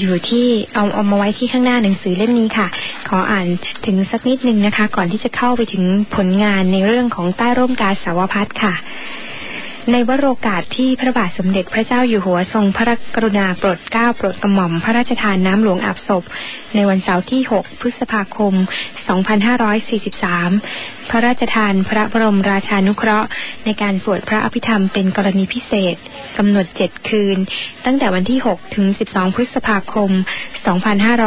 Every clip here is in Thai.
อยู่ที่เอาเอามาไว้ที่ข้างหน้าหนังสือเล่มนี้ค่ะ ขออ่านถึงสักนิดนึงนะคะ ก่อนที่จะเข้าไปถึงผลงานในเรื่องของใต้ร่มกาสาวพัฒค่ะ ในวโรกาสที่พระบาทสมเด็จพระเจ้าอยู่หัวทรงพระกรุณาโปรดเกล้าโปรดกระหม่อมพระราชทานน้ำหลวงอาบศพ ในวันเสาร์ที่ 6 พฤษภาคม 2543 พระราชทานพระบรมราชานุเคราะห์ ในการสวดพระอภิธรรมเป็นกรณีพิเศษกำหนด 7 คืน ตั้งแต่วันที่ 6 ถึง 12 พฤษภาคม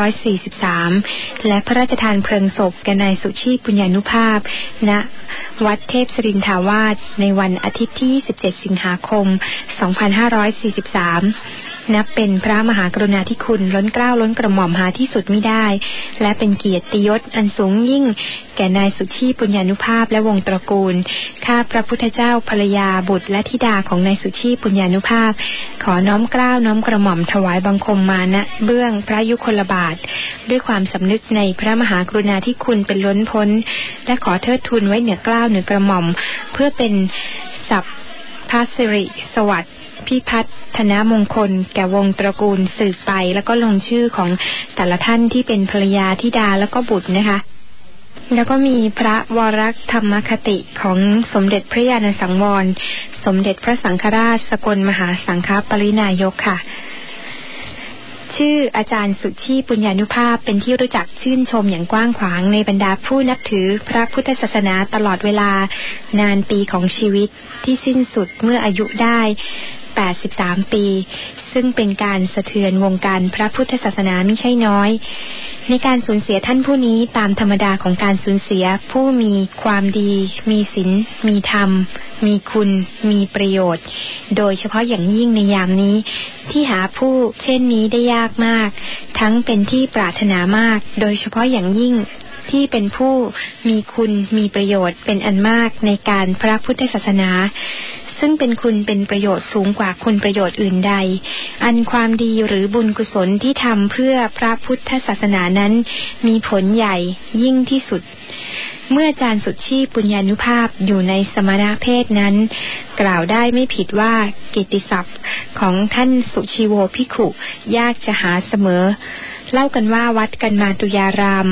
2543 และพระราชทานเพลิงศพแก่นายสุชีปุญญานุภาพณวัดเทพสรินทาวาสในวันอาทิตย์ที่27 7 สิงหาคม 2543 นับเป็นพระมหากรุณาธิคุณล้นเกล้าล้นกระหม่อมหาที่สุดไม่ได้ และเป็นเกียรติยศอันสูงยิ่ง แก่นายสุชีปุญญานุภาพและวงตระกูล ข้าพระพุทธเจ้าภรรยาบุตรและธิดาของนายสุชีปุญญานุภาพ ขอน้อมเกล้าน้อมกระหม่อมถวายบังคมมาณเบื้องพระยุคลบาท ด้วยความสำนึกในพระมหากรุณาธิคุณเป็นล้นพ้น และขอเทิดทูนไว้เหนือกล้าวเหนือกระหม่อม เพื่อเป็นสับ พระสิริสวัสดิ์พิพัฒนมงคล แก่วงตระกูลสืบไป แล้วก็ลงชื่อของแต่ละท่านที่เป็นภรรยาธิดาแล้วก็บุตรนะคะ แล้วก็มีพระวรธรรมคติของสมเด็จพระญาณสังวร สมเด็จพระสังฆราช สกลมหาสังฆปรินายกค่ะ ชื่ออาจารย์สุชีปุญญานุภาพเป็นที่รู้จักชื่นชมอย่างกว้างขวางในบรรดาผู้นับถือพระพุทธศาสนาตลอดเวลานานปีของชีวิตที่สิ้นสุดเมื่ออายุได้ 83 ปี ซึ่งเป็นการสะเทือนวงการพระพุทธศาสนาไม่ใช่น้อย ในการสูญเสียท่านผู้นี้ตามธรรมดาของการสูญเสียผู้มีความดี มีศีลมีธรรม มีคุณ มีประโยชน์ โดยเฉพาะอย่างยิ่งในยามนี้ ที่หาผู้เช่นนี้ได้ยากมาก ทั้งเป็นที่ปรารถนามาก โดยเฉพาะอย่างยิ่งที่เป็นผู้มีคุณมีประโยชน์เป็นอันมากในการพระพุทธศาสนา ซึ่งเป็นคุณเป็นประโยชน์สูงกว่าคุณประโยชน์อื่นใด อันความดีหรือบุญกุศลที่ทำเพื่อพระพุทธศาสนานั้น มีผลใหญ่ยิ่งที่สุด เมื่ออาจารย์สุชีปุญญานุภาพอยู่ในสมณเพศนั้น กล่าวได้ไม่ผิดว่ากิติศัพท์ของท่านสุชีโวพิขุยากจะหาเสมอเล่ากันว่าวัดกันมาตุยาราม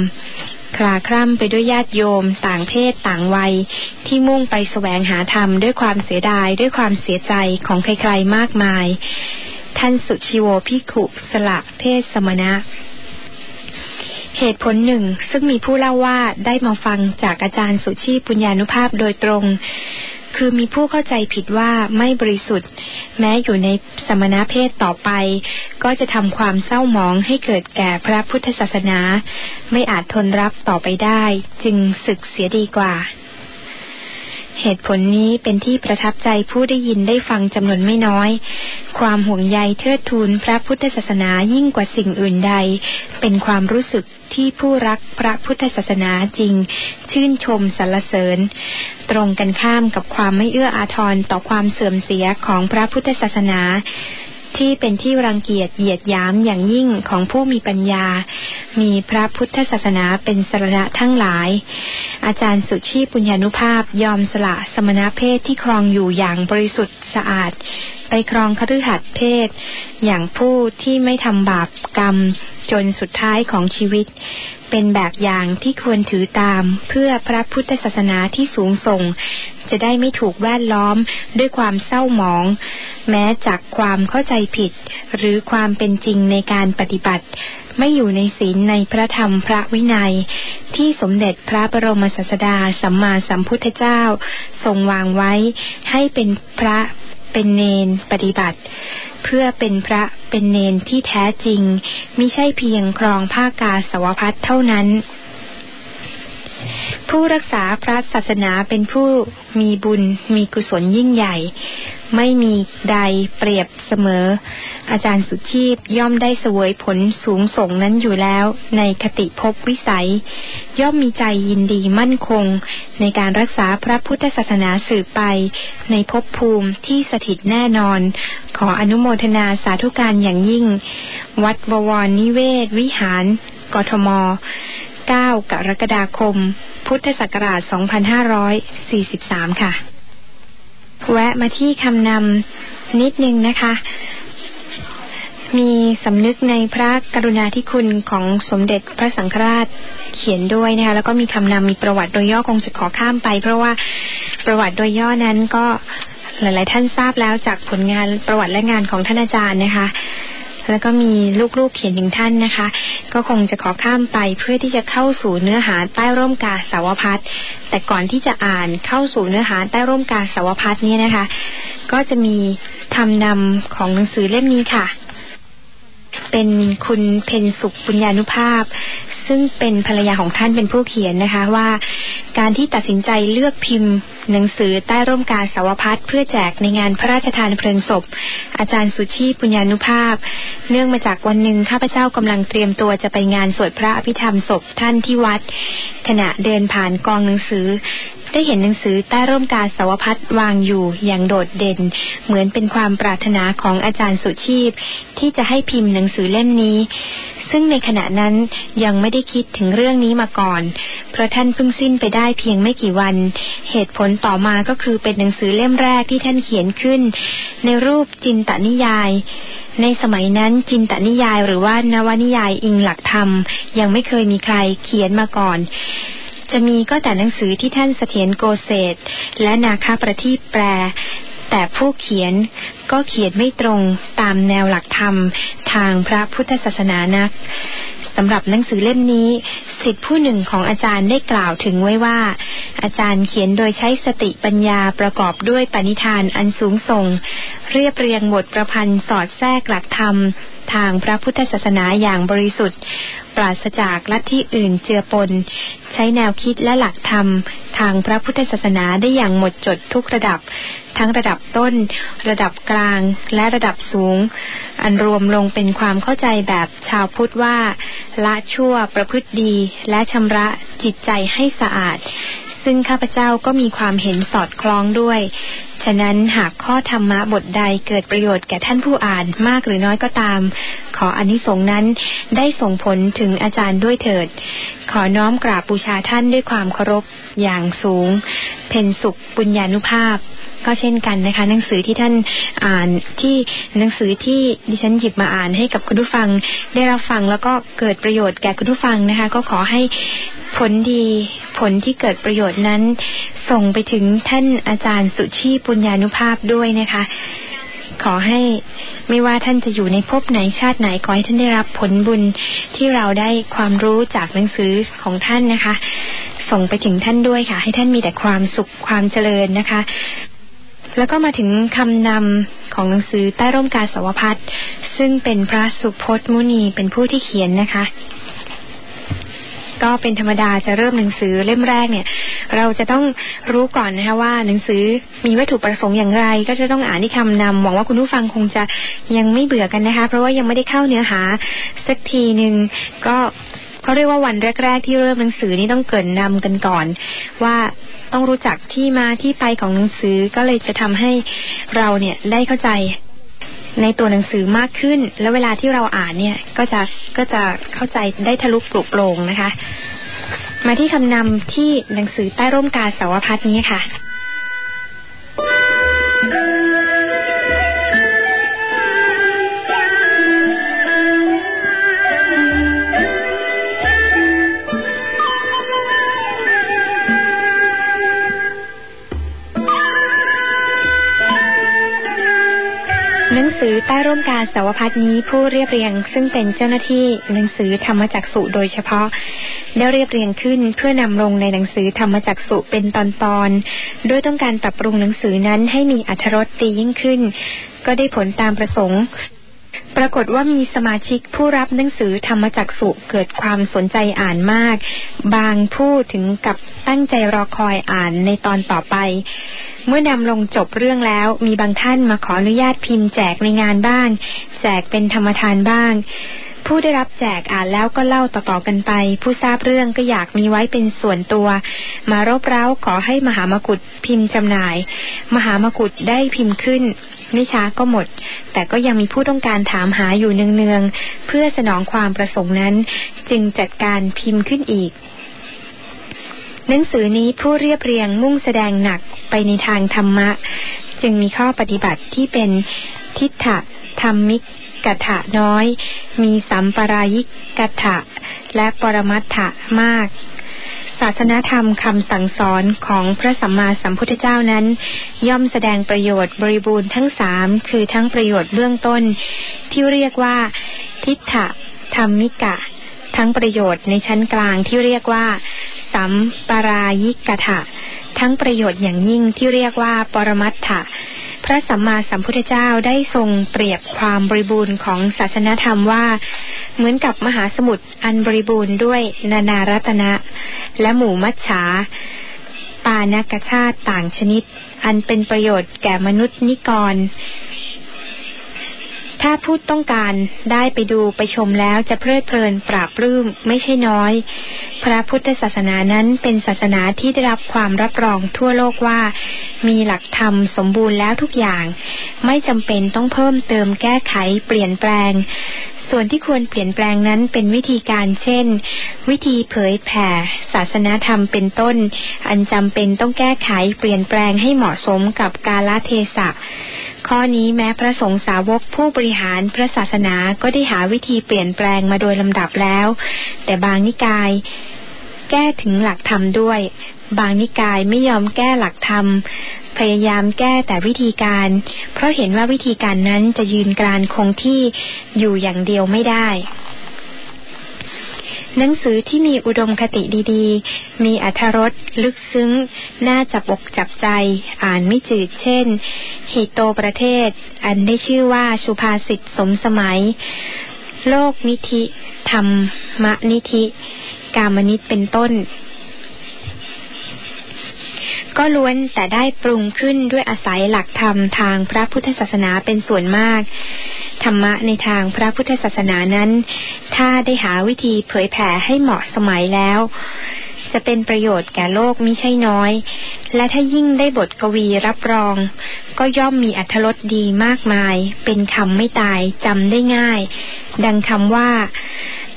คลาคร่ำไปด้วยญาติโยม ต่างเพศต่างวัย ที่มุ่งไปแสวงหาธรรมด้วยความเสียดายด้วยความเสียใจของใครๆมากมาย ท่านสุชิโวพิขุสละเพศสมณะเหตุผลหนึ่งซึ่งมีผู้เล่าว่าได้มาฟังจากอาจารย์สุชีปุญญานุภาพโดยตรง คือมีผู้เข้าใจผิดว่าไม่บริสุทธิ์ แม้อยู่ในสมณเพศต่อไป ก็จะทำความเศร้าหมองให้เกิดแก่พระพุทธศาสนา ไม่อาจทนรับต่อไปได้ จึงศึกเสียดีกว่า เหตุผลนี้เป็นที่ประทับใจผู้ได้ยินได้ฟังจำนวนไม่น้อย ความห่วงใยเทิดทูนพระพุทธศาสนายิ่งกว่าสิ่งอื่นใด เป็นความรู้สึกที่ผู้รักพระพุทธศาสนาจริง ชื่นชมสรรเสริญ ตรงกันข้ามกับความไม่เอื้ออาทรต่อความเสื่อมเสียของพระพุทธศาสนา ที่เป็นที่รังเกียจเหยียดยามอย่างยิ่งของผู้มีปัญญา มีพระพุทธศาสนาเป็นสรณะทั้งหลาย อาจารย์สุชีปุญญานุภาพยอมสละสมณเพศที่ครองอยู่อย่างบริสุทธิ์สะอาดไปครองคฤหัสถ์เพศ อย่างผู้ที่ไม่ทำบาปกรรมจนสุดท้ายของชีวิต เป็นแบบอย่างที่ควรถือตามเพื่อพระพุทธศาสนาที่สูงส่ง จะได้ไม่ถูกแวดล้อมด้วยความเศร้าหมอง แม้จากความเข้าใจผิด หรือความเป็นจริงในการปฏิบัติ ไม่อยู่ในศีลในพระธรรมพระวินัย ที่สมเด็จพระบรมศาสดาสัมมาสัมพุทธเจ้า ทรงวางไว้ให้เป็นพระ เป็นเนนปฏิบัติ เพื่อเป็นพระเป็นเนนที่แท้จริงมิใช่เพียงครองผ้ากาสวพัดเท่านั้น ผู้รักษาพระศาสนาเป็นผู้มีบุญมีกุศลยิ่งใหญ่ ไม่มีใดเปรียบเสมอ อาจารย์สุชีพย่อมได้เสวยผลสูงส่งนั้นอยู่แล้ว ในคติภพวิสัย ย่อมมีใจยินดีมั่นคง ในการรักษาพระพุทธศาสนาสืบไป ในภพภูมิที่สถิตแน่นอน ขออนุโมทนาสาธุการอย่างยิ่ง วัดบวรนิเวศ วิหาร กทม 9 กรกฎาคม พุทธศักราช 2543 ค่ะ แวะมาที่คำนำนิดนึงนะคะ มีสำนึกในพระกรุณาธิคุณของสมเด็จพระสังฆราชเขียนด้วยนะคะ แล้วก็มีคำนำมีประวัติโดยย่อคงจะขอข้ามไป เพราะว่าประวัติโดยย่อนั้นก็หลาย ๆ ท่านทราบแล้วจากผลงานประวัติและงานของท่านอาจารย์นะคะ แล้วก็มีลูกๆเขียนถึงท่านนะคะ ก็คงจะขอข้ามไปเพื่อที่จะเข้าสู่เนื้อหาใต้ร่มกาสาวพัฒแต่ก่อนที่จะอ่านเข้าสู่เนื้อหาใต้ร่มกาสาวพัฒนี้นะคะ ก็จะมีทำนำของหนังสือเล่มนี้ค่ะ เป็นคุณเพนสุขปุญญานุภาพ ซึ่งเป็นภรรยาของท่านเป็นผู้เขียนนะคะว่าการที่ตัดสินใจเลือกพิมพ์ หนังสือใต้ร่มกาสาวพัดเพื่อแจกในงานพระราชทานเพลิงศพ อาจารย์สุชีปุญญานุภาพ เนื่องมาจากวันหนึ่งข้าพเจ้ากำลังเตรียมตัวจะไปงานสวดพระอภิธรรมศพท่านที่วัด ขณะเดินผ่านกองหนังสือได้เห็นหนังสือใต้ร่มกาสาวพัดวางอยู่อย่างโดดเด่น เหมือนเป็นความปรารถนาของอาจารย์สุชีพ ที่จะให้พิมพ์หนังสือเล่มนี้ ซึ่งในขณะนั้นยังไม่ได้คิดถึงเรื่องนี้มาก่อน เพราะท่านเพิ่งสิ้นไปได้เพียงไม่กี่วัน เหตุผลต่อมาก็คือเป็นหนังสือเล่มแรกที่ท่านเขียนขึ้น ในรูปจินตนิยายในสมัยนั้นจินตนิยายหรือว่านวนิยายอิงหลักธรรม ยังไม่เคยมีใครเขียนมาก่อน จะมีก็แต่หนังสือที่ท่านเสถียรโกเศษและนาคาประทีปแปล แต่ผู้เขียนก็เขียนไม่ตรงตามแนวหลักธรรมทางพระพุทธศาสนานักสำหรับหนังสือเล่มนี้สิทธิผู้หนึ่งของอาจารย์ได้กล่าวถึงไว้ว่า อาจารย์เขียนโดยใช้สติปัญญาประกอบด้วยปณิธานอันสูงส่ง เรียบเรียงบทประพันธ์สอดแทรกหลักธรรมทางพระพุทธศาสนาอย่างบริสุทธิ์ ปราศจากลัทธิอื่นเจือปน ใช้แนวคิดและหลักธรรม ทางพระพุทธศาสนาได้อย่างหมดจดทุกระดับ ทั้งระดับต้น ระดับกลางและระดับสูง อันรวมลงเป็นความเข้าใจแบบชาวพุทธว่า ละชั่วประพฤติดีและชำระจิตใจให้สะอาด ซึ่งข้าพเจ้าก็มีความเห็นสอดคล้องด้วย ฉะนั้นหากข้อธรรมะบทใดเกิดประโยชน์แก่ท่านผู้อ่านมากหรือน้อยก็ตาม ขออนนิสงส์นั้นได้ส่งผลถึงอาจารย์ด้วยเถิด ขอน้อมกราบบูชาท่านด้วยความเคารพอย่างสูง เพนสุขปุญญานุภาพก็เช่นกันนะคะ หนังสือที่ท่านอ่านที่หนังสือที่ดิฉันหยิบมาอ่านให้กับคุณผู้ฟังได้รับฟังแล้วก็เกิดประโยชน์แก่คุณผู้ฟังนะคะ ก็ขอให้ ผลดี ผลที่เกิดประโยชน์นั้น ส่งไปถึงท่านอาจารย์สุชีปุญญานุภาพด้วยนะคะ ขอให้ไม่ว่าท่านจะอยู่ในภพไหนชาติไหนขอให้ท่านได้รับผลบุญที่เราได้ความรู้จากหนังสือของท่านนะคะ ส่งไปถึงท่านด้วยค่ะ ให้ท่านมีแต่ความสุขความเจริญนะคะแล้วก็มาถึงคำนำของหนังสือใต้ร่มกาสาวพัดซึ่งเป็นพระสุพจน์มุนีเป็นผู้ที่เขียนนะคะ ก็เป็นธรรมดาจะเริ่มหนังสือเล่มแรกเนี่ย เราจะต้องรู้ก่อนนะคะว่าหนังสือมีวัตถุประสงค์อย่างไร ก็จะต้องอ่านที่คำนำหวังว่าคุณผู้ฟังคงจะยังไม่เบื่อกันนะคะ เพราะว่ายังไม่ได้เข้าเนื้อหาสักทีหนึ่งก็เขาเรียกว่าวันแรก ๆ ที่เริ่มหนังสือนี่ต้องเกินนำกันก่อน ว่าต้องรู้จักที่มาที่ไปของหนังสือก็เลยจะทำให้เราเนี่ยได้เข้าใจ ในตัวหนังสือมากขึ้น แล้วเวลาที่เราอ่านเนี่ย ก็จะก็จะเข้าใจได้ทะลุปลุกโปร่งนะคะ มาที่คำนำที่หนังสือใต้ร่มกาสาวพัดนี้ค่ะ ร่มกาสาวพัฒนี้ผู้เรียบเรียง ซึ่งเป็นเจ้าหน้าที่หนังสือธรรมจักสุโดยเฉพาะ ได้เรียบเรียงขึ้นเพื่อนำลงในหนังสือธรรมจักสุเป็นตอนๆโดยต้องการปรับปรุงหนังสือนั้นให้มีอรรถรสดียิ่งขึ้น ก็ได้ผลตามประสงค์ ปรากฏว่ามีสมาชิกผู้รับหนังสือธรรมจักสุเกิดความสนใจอ่านมาก บางผู้ถึงกับตั้งใจรอคอยอ่านในตอนต่อไป เมื่อนำลงจบเรื่องแล้ว มีบางท่านมาขออนุญาตพิมพ์แจกในงานบ้างแจกเป็นธรรมทานบ้างผู้ได้รับแจกอ่านแล้วก็เล่าต่อๆกันไป ผู้ทราบเรื่องก็อยากมีไว้เป็นส่วนตัว มารบเร้าขอให้มหามกุฏพิมพ์จำหน่าย มหามกุฏได้พิมพ์ขึ้น ไม่ช้าก็หมด แต่ก็ยังมีผู้ต้องการถามหาอยู่เนืองๆ เพื่อสนองความประสงค์นั้น จึงจัดการพิมพ์ขึ้นอีกหนังสือนี้ผู้เรียบเรียงมุ่งแสดงหนักไปในทางธรรมะ จึงมีข้อปฏิบัติที่เป็นทิฏฐธรรมิกกถะน้อย มีสัมปรายิกกถะและปรมัตถะมาก ศาสนธรรมคำสั่งสอนของพระสัมมาสัมพุทธเจ้านั้น ย่อมแสดงประโยชน์บริบูรณ์ทั้งสามคือทั้งประโยชน์เบื้องต้น ที่เรียกว่า ทิฏฐะธรรมิกะ ทั้งประโยชน์ในชั้นกลางที่เรียกว่า สัมปรายิกถะทั้งประโยชน์อย่างยิ่งที่เรียกว่า ปรมัตถะ พระสัมมาสัมพุทธเจ้าได้ทรงเปรียบความบริบูรณ์ของศาสนธรรมว่า เหมือนกับมหาสมุทรอันบริบูรณ์ด้วยนานารัตนะ และหมู่มัจฉาปานกชาติต่างชนิด อันเป็นประโยชน์แก่มนุษย์นิกร ถ้าผู้ต้องการได้ไปดูไปชมแล้วจะเพลิดเพลินปราบรื้มไม่ใช่น้อย พระพุทธศาสนานั้นเป็นศาสนาที่ได้รับความรับรองทั่วโลกว่า มีหลักธรรมสมบูรณ์แล้วทุกอย่าง ไม่จำเป็นต้องเพิ่มเติมแก้ไขเปลี่ยนแปลง ส่วนที่ควรเปลี่ยนแปลงนั้นเป็นวิธีการเช่น วิธีเผยแผ่ ศาสนาธรรมเป็นต้น อันจำเป็นต้องแก้ไขเปลี่ยนแปลงให้เหมาะสมกับกาลเทศะข้อนี้แม้พระสงฆ์สาวกผู้บริหารพระศาสนาก็ได้หาวิธีเปลี่ยนแปลงมาโดยลำดับแล้ว แต่บางนิกาย แก้ถึงหลักธรรมด้วย บางนิกายไม่ยอมแก้หลักธรรม พยายามแก้แต่วิธีการ เพราะเห็นว่าวิธีการนั้นจะยืนกรานคงที่อยู่อย่างเดียวไม่ได้หนังสือที่มีอุดมคติดีๆ มีอัธรสลึกซึ้ง น่าจับอกจับใจ อ่านไม่จืดเช่น หิโตประเทศ อันได้ชื่อว่าสุภาษิตสมสมัย โลกนิธิ ธรรมนิธิ กามนิตเป็นต้น ก็ล้วนแต่ได้ปรุงขึ้นด้วยอาศัยหลักธรรมทางพระพุทธศาสนาเป็นส่วนมาก ธรรมะในทางพระพุทธศาสนานั้น ถ้าได้หาวิธีเผยแผ่ให้เหมาะสมัยแล้วจะเป็นประโยชน์แก่โลกมิใช่น้อย และถ้ายิ่งได้บทกวีรับรอง ก็ย่อมมีอัธรสดีมากมาย เป็นคำไม่ตายจำได้ง่าย ดังคำว่า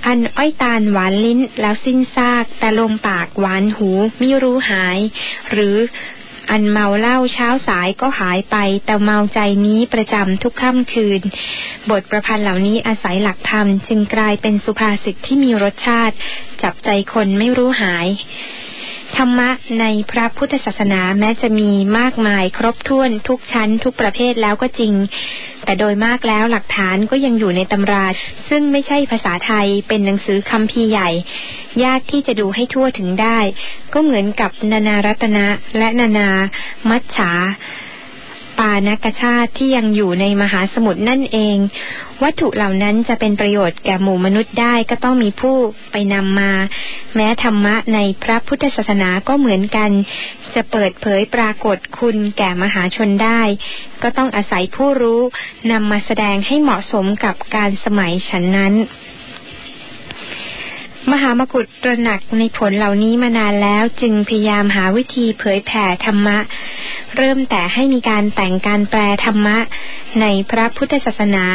อันอ้อยตาลหวานลิ้นแล้วสิ้นซาก แต่ลมปากหวานหูไม่รู้หาย หรืออันเมาเหล้าเช้าสายก็หายไป แต่เมาใจนี้ประจำทุกค่ำคืน บทประพันธ์เหล่านี้อาศัยหลักธรรม จึงกลายเป็นสุภาษิตที่มีรสชาติ จับใจคนไม่รู้หาย ธรรมะในพระพุทธศาสนาแม้จะมีมากมายครบถ้วนทุกชั้นทุกประเภทแล้วก็จริง แต่โดยมากแล้วหลักฐานก็ยังอยู่ในตำรา ซึ่งไม่ใช่ภาษาไทยเป็นหนังสือคำพีใหญ่ ยากที่จะดูให้ทั่วถึงได้ ก็เหมือนกับนานารัตนะและนานามัจฉา ปานกชาติที่ยังอยู่ในมหาสมุทรนั่นเอง วัตถุเหล่านั้นจะเป็นประโยชน์แก่หมู่มนุษย์ได้ก็ต้องมีผู้ไปนำมา แม้ธรรมะในพระพุทธศาสนาก็เหมือนกัน จะเปิดเผยปรากฏคุณแก่มหาชนได้ ก็ต้องอาศัยผู้รู้นำมาแสดงให้เหมาะสมกับการสมัยฉันนั้น มหามกุฏตระหนักในผลเหล่านี้มานานแล้วจึงพยายามหาวิธีเผยแผ่ธรรมะ เริ่มแต่ให้มีการแต่งการแปลธรรมะ ในพระพุทธศาสนา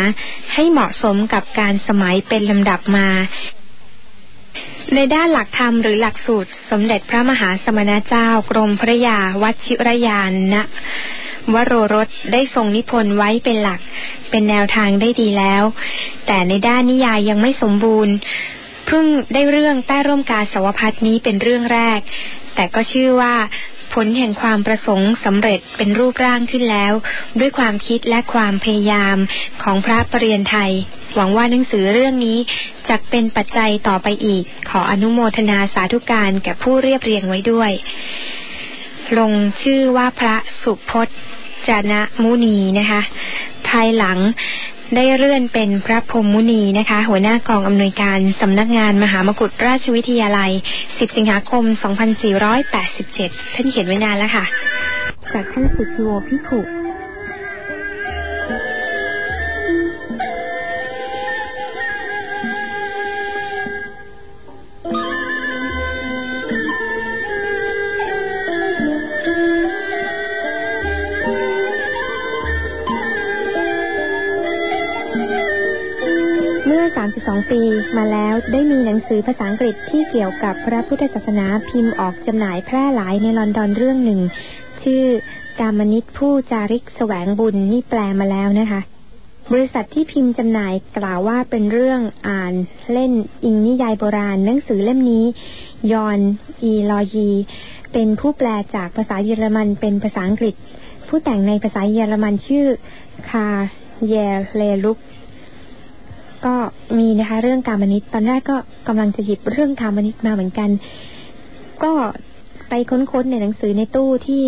ให้เหมาะสมกับการสมัยเป็นลำดับมาในด้านหลักธรรมหรือหลักสูตร สมเด็จพระมหาสมณเจ้ากรมพระยาวัชิรยานนะวโรรสได้ทรงนิพนธ์ไว้เป็นหลัก เป็นแนวทางได้ดีแล้ว แต่ในด้านนิยายยังไม่สมบูรณ์ เพิ่งได้เรื่องใต้ร่มกาสาวพัฒนี้เป็นเรื่องแรก แต่ก็ชื่อว่าผลแห่งความประสงค์สำเร็จเป็นรูปร่างขึ้นแล้ว ด้วยความคิดและความพยายามของพระปรริยนไทย หวังว่าหนังสือเรื่องนี้จะเป็นปัจจัยต่อไปอีก ขออนุโมทนาสาธุการแก่ผู้เรียบเรียงไว้ด้วย ลงชื่อว่าพระสุพจน์จนะมุนีนะคะ ภายหลัง ได้เลื่อนเป็นพระพรมมุนีนะคะ หัวหน้ากองอำนวยการสำนักงานมหามกุฏราชวิทยาลัย 10 สิงหาคม 2487 ท่านเขียนไว้นานแล้วค่ะ จากท่านสุชิโวพิขุ 32 ปี มาแล้วได้มีหนังสือภาษาอังกฤษที่เกี่ยวกับพระพุทธศาสนาพิมพ์ออกจำหน่ายแพร่หลายในลอนดอนเรื่องหนึ่ง ชื่อกามนิตผู้จาริกแสวงบุญนี่แปลมาแล้วนะคะ บริษัทที่พิมพ์จำหน่ายกล่าวว่าเป็นเรื่องอ่านเล่นอิงนิยายโบราณหนังสือเล่มนี้ ยอนอีลอยี เป็นผู้แปลจากภาษาเยอรมันเป็นภาษาอังกฤษ ผู้แต่งในภาษาเยอรมันชื่อคาเยเลลุก ก็มีนะคะเรื่องการมนิตตอนแรกก็กำลังจะหยิบเรื่องการมนิตมาเหมือนกัน ก็ไปค้นๆในหนังสือในตู้ที่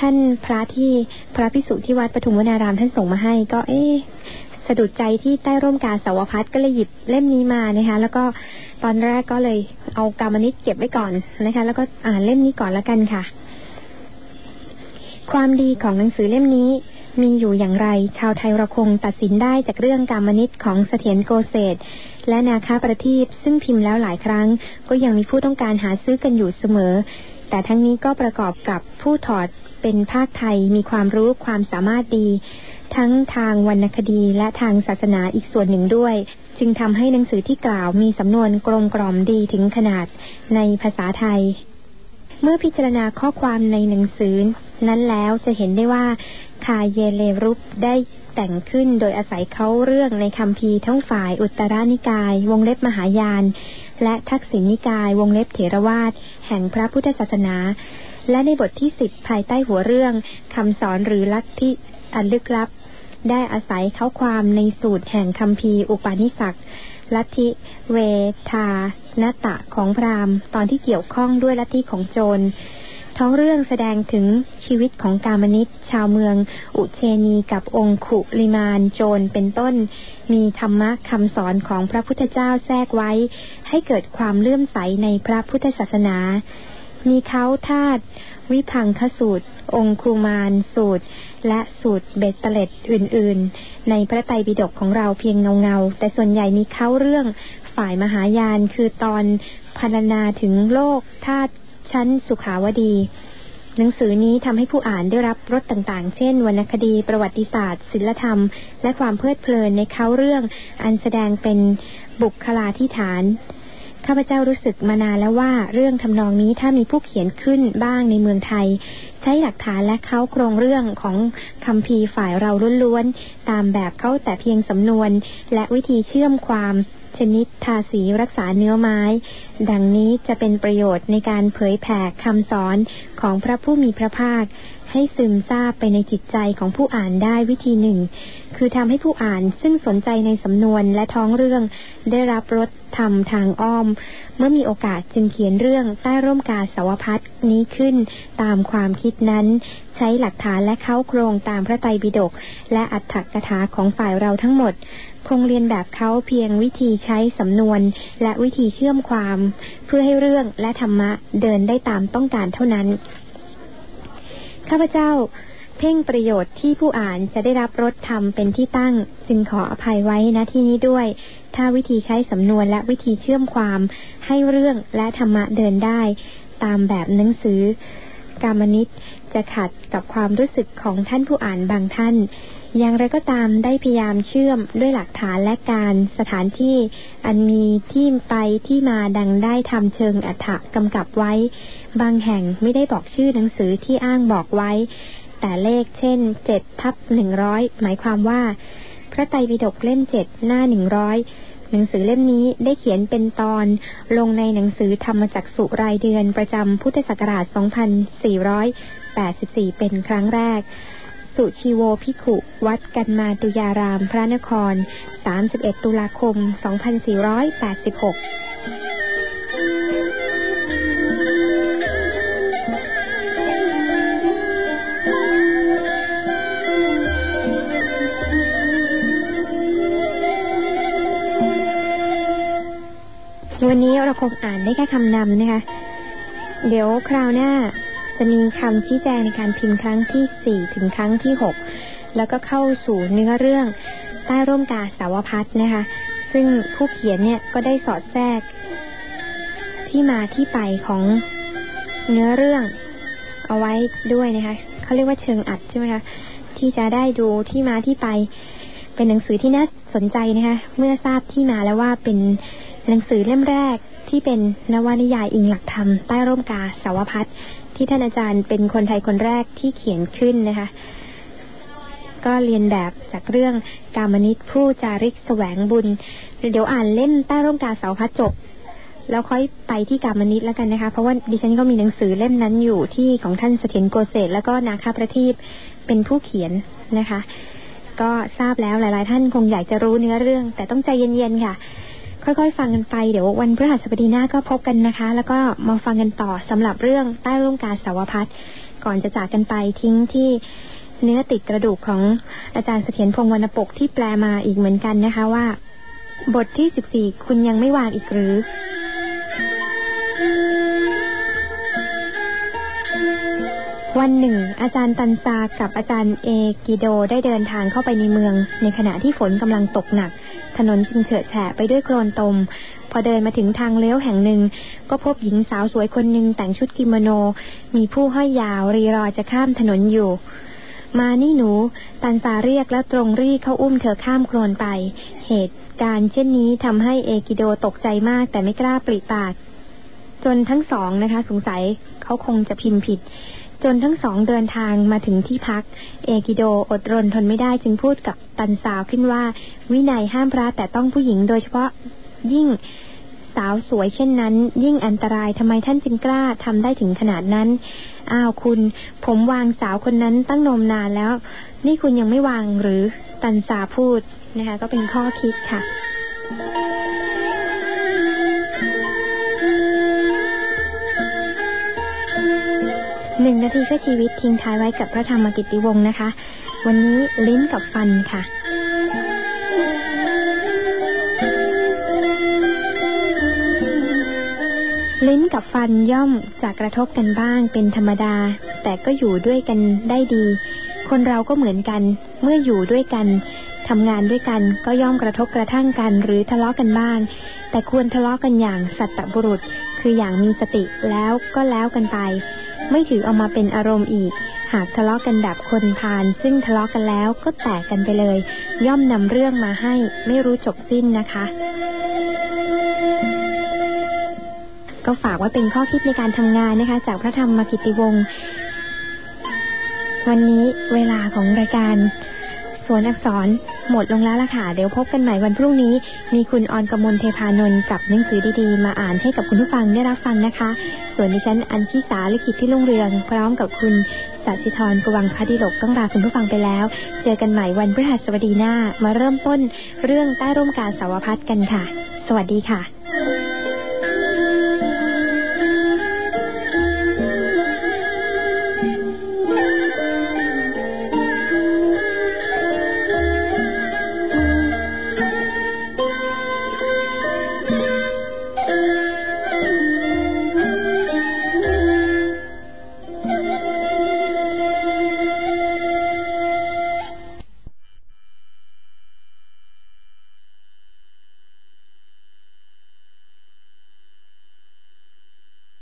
ท่านพระที่พระพิสุที่วัดปฐุมวนารามท่านส่งมาให้ ก็เอ๊สะดุดใจที่ใต้ร่มกาสาวพัดก็เลยหยิบเล่มนี้มานะคะ แล้วก็ตอนแรกก็เลยเอากามนิตเก็บไว้ก่อนนะคะ แล้วก็อ่านเล่มนี้ก่อนแล้วกันค่ะ ความดีของหนังสือเล่มนี้ มีอยู่อย่างไร ชาวไทยเราคงตัดสินได้จากเรื่องกามนิตของเสถียรโกเศษและนาคาประทีปซึ่งพิมพ์แล้วหลายครั้ง ก็ยังมีผู้ต้องการหาซื้อกันอยู่เสมอ แต่ทั้งนี้ก็ประกอบกับผู้ถอดเป็นภาคไทยมีความรู้ความสามารถดี ทั้งทางวรรณคดีและทางศาสนาอีกส่วนหนึ่งด้วย จึงทำให้หนังสือที่กล่าวมีสำนวนกลมกล่อมดีถึงขนาดในภาษาไทย เมื่อพิจารณาข้อความในหนังสือ นั้นแล้วจะเห็นได้ว่า คาเยเลรุปได้แต่งขึ้นโดยอาศัยเขาเรื่องในคำพีทั้งฝ่ายอุตรานิกาย วงเล็บมหายาน และทักษิณนิกายวงเล็บเถรวาทแห่งพระพุทธศาสนา และในบทที่สิบภายใต้หัวเรื่องคำสอนหรือลัทธิอันลึกลับ ได้อาศัยเข้าความในสูตรแห่งคำพีอุปาณิสักลัทธิเวทานตะของพราหมณ์ ตอนที่เกี่ยวข้องด้วยลัทธิของโจร ท้องเรื่องแสดงถึงชีวิตของกามนิตชาวเมือง อุเชนีกับองคุลิมานโจรเป็นต้น มีธรรมะคำสอนของพระพุทธเจ้าแทรกไว้ ให้เกิดความเลื่อมใสในพระพุทธศาสนา มีเขาธาตุวิพังคสูตร องคุมานสูตร และสูตรเบตเตเลตอื่น ๆ ในพระไตรปิฎกของเราเพียงเงาๆแต่ส่วนใหญ่มีเขาเรื่องฝ่ายมหายานคือตอนพรรณนาถึงโลกธาตุ ชั้นสุขาวดี หนังสือนี้ทำให้ผู้อ่านได้รับรสต่างๆ เช่น วรรณคดีประวัติศาสตร์ ศิลธรรม และความเพลิดเพลินในเขาเรื่อง อันแสดงเป็นบุคลาธิฐานข้าพเจ้ารู้สึกมานานแล้วว่าเรื่องทำนองนี้ถ้ามีผู้เขียนขึ้นบ้างในเมืองไทย ใช้หลักฐานและเขาโครงเรื่องของคำพีฝ่ายเราล้วนๆ ตามแบบเขาแต่เพียงสำนวน และวิธีเชื่อมความ ชนิดทาสีรักษาเนื้อไม้ ดังนี้จะเป็นประโยชน์ในการเผยแผ่คำสอนของพระผู้มีพระภาค ให้ซึมซาบไปในจิตใจของผู้อ่านได้วิธีหนึ่ง คือทำให้ผู้อ่านซึ่งสนใจในสำนวนและท้องเรื่อง ได้รับรสธรรมทางอ้อม เมื่อมีโอกาสจึงเขียนเรื่องใต้ร่มกาสาวพัดนี้ขึ้นตามความคิดนั้น ช้หลักฐานและเข้าโครงตามพระไตรปิฎกและอัตถกถาของฝ่ายเราทั้งหมด คงเรียนแบบเขาเพียงวิธีใช้สำนวน และวิธีเชื่อมความ เพื่อให้เรื่องและธรรมะเดินได้ตามต้องการเท่านั้น ข้าพเจ้าเพ่งประโยชน์ที่ผู้อ่านจะได้รับรสธรรมเป็นที่ตั้ง จึงขออภัยไว้นะที่นี้ด้วย ถ้าวิธีใช้สำนวนและวิธีเชื่อมความ ให้เรื่องและธรรมะเดินได้ ตามแบบหนังสือกามนิต จะขัดกับความรู้สึกของท่านผู้อ่านบางท่าน อย่างไรก็ตามได้พยายามเชื่อมด้วยหลักฐานและการสถานที่ อันมีที่ไปที่มาดังได้ทำเชิงอัฐกำกับไว้ บางแห่งไม่ได้บอกชื่อหนังสือที่อ้างบอกไว้ แต่เลขเช่นเจ็ดทับหนึ่งร้อยหมายความว่า พระไตรปิฎกเล่มเจ็ดหน้าหนึ่งร้อยหนังสือเล่มนี้ได้เขียนเป็นตอนลงในหนังสือธรรมจักสุรายเดือนประจำพุทธศักราช 2484 เป็นครั้งแรก สุชีโวพิขุ วัดกันมาตุยาราม พระนคร 31 ตุลาคม 2486วันนี้เราคงอ่านได้แค่คำนำนะคะ เดี๋ยวคราวหน้า จะมีคำชี้แจงในการพิมพ์ครั้งที่สี่ถึงครั้งที่หกแล้วก็เข้าสู่เนื้อเรื่องใต้ร่มกาสาวพัดนะคะ ซึ่งผู้เขียนเนี่ยก็ได้สอดแทรก ที่มาที่ไปของเนื้อเรื่องเอาไว้ด้วยนะคะเขาเรียกว่าเชิงอัดใช่ไหมคะที่จะได้ดูที่มาที่ไป เป็นหนังสือที่น่าสนใจนะคะ เมื่อทราบที่มาแล้วว่าเป็นหนังสือเล่มแรกที่เป็นนวนิยายอิงหลักธรรมใต้ร่มกาสาวพัด ที่ท่านอาจารย์เป็นคนไทยคนแรกที่เขียนขึ้นนะคะ ก็เรียนแบบจากเรื่องกามนิตผู้จาริกแสวงบุญ เดี๋ยวอ่านเล่มใต้ร่มกาเสาพัดจบ แล้วค่อยไปที่กามนิตแล้วกันนะคะ เพราะว่าดิฉันก็มีหนังสือเล่มนั้นอยู่ที่ของท่านเสถียรโกเศษแล้วก็นาคาประทีปเป็นผู้เขียนนะคะ ก็ทราบแล้วหลาย ๆ ท่านคงอยากจะรู้เนื้อเรื่อง แต่ต้องใจเย็น ๆ ค่ะ ค่อยๆ ฟังกันไปเดี๋ยววันพฤหัสบดีหน้าก็พบกันนะคะ แล้วก็มาฟังกันต่อสำหรับเรื่องใต้ร่มกาสาวพัดก่อนจะจากกันไปทิ้งที่เนื้อติดกระดูกของอาจารย์เสถียรพงศ์วรรณปกที่แปลมาอีกเหมือนกันนะคะว่า บทที่สิบสี่คุณยังไม่วางอีกหรือ วันหนึ่ง อาจารย์ตันซากับอาจารย์เอกิโดได้เดินทางเข้าไปในเมือง ในขณะที่ฝนกำลังตกหนัก ถนนจึงเฉอะแฉะไปด้วยโคลนตม พอเดินมาถึงทางเลี้ยวแห่งหนึ่ง ก็พบหญิงสาวสวยคนหนึ่งแต่งชุดกิโมโน มีผู้ห้อยยาวรีรอจะข้ามถนนอยู่ มานี่หนู ตันซาเรียกแล้วตรงรีเข้าอุ้มเธอข้ามโคลนไป เหตุการณ์เช่นนี้ทำให้เอกิโดตกใจมากแต่ไม่กล้าปริปากจนทั้งสองนะคะ สงสัยเขาคงจะพิมพ์ผิด จนทั้งสองเดินทางมาถึงที่พัก เอกิโดอดรนทนไม่ได้จึงพูดกับตันสาวขึ้นว่า วินัยห้ามพระแต่ต้องผู้หญิงโดยเฉพาะยิ่งสาวสวยเช่นนั้น ยิ่งอันตรายทำไมท่านจึงกล้าทำได้ถึงขนาดนั้น อ้าวคุณ ผมวางสาวคนนั้นตั้งนมนานแล้ว นี่คุณยังไม่วางหรือตันสาพูดนะคะ ก็เป็นข้อคิดค่ะ หนึ่งนาทีเพื่อชีวิตทิ้งท้ายไว้กับพระธรรมกิตติวงศ์นะคะ วันนี้ลิ้นกับฟันค่ะลิ้นกับฟันย่อมจะกระทบกันบ้างเป็นธรรมดา แต่ก็อยู่ด้วยกันได้ดี คนเราก็เหมือนกัน เมื่ออยู่ด้วยกันทำงานด้วยกันก็ย่อมกระทบกระทั่งกันหรือทะเลาะกันบ้าง แต่ควรทะเลาะกันอย่างสัตบุรุษ คืออย่างมีสติแล้วก็แล้วกันไป ไม่ถือเอามาเป็นอารมณ์อีก หากทะเลาะกันแบบคนพาลซึ่งทะเลาะกันแล้วก็แตกกันไปเลย ย่อมนำเรื่องมาให้ไม่รู้จบสิ้นนะคะ ก็ฝากไว้เป็นข้อคิดในการทำงานนะคะ จากพระธรรมกิติวงศ์วันนี้เวลาของรายการสวนอักษร หมดลงแล้วล่ะค่ะ เดี๋ยวพบกันใหม่วันพรุ่งนี้ มีคุณออนกมลเทพานนท์กับหนังสือดีๆ มาอ่านให้กับคุณผู้ฟังได้รับฟังนะคะ ส่วนดิฉันอัญชิสาลิขิตที่ลุ่งเรือง พร้อมกับคุณสัชิธรกวังพัดิลกต้องลาคุณผู้ฟังไปแล้ว เจอกันใหม่วันพฤหัสบดีหน้ามาเริ่มต้นเรื่องใต้ร่มกาสาวพัฒกันค่ะ สวัสดีค่ะ